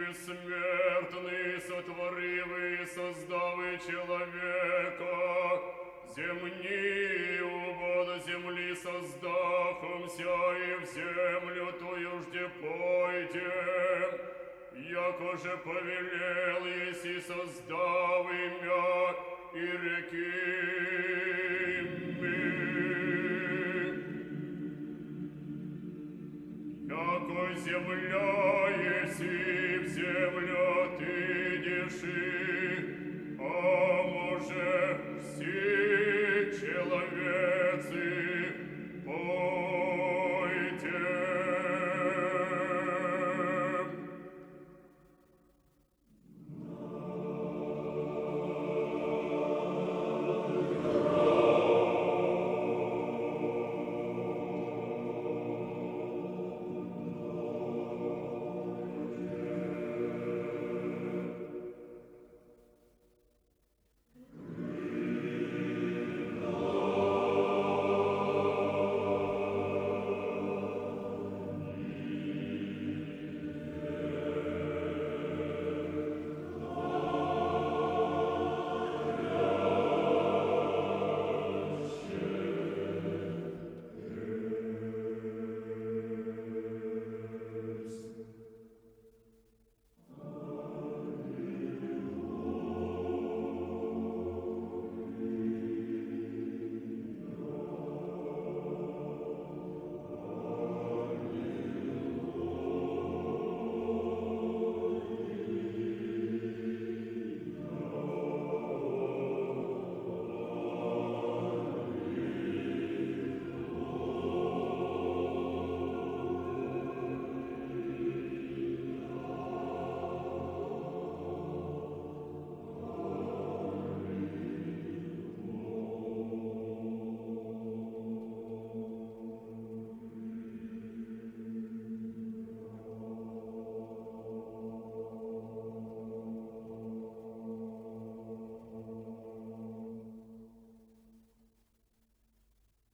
еси бессмертный, сотворив и создав человека, земни убода земли создахомся, и в землю тую жде пойте, яко же повелел еси создав имя и реки.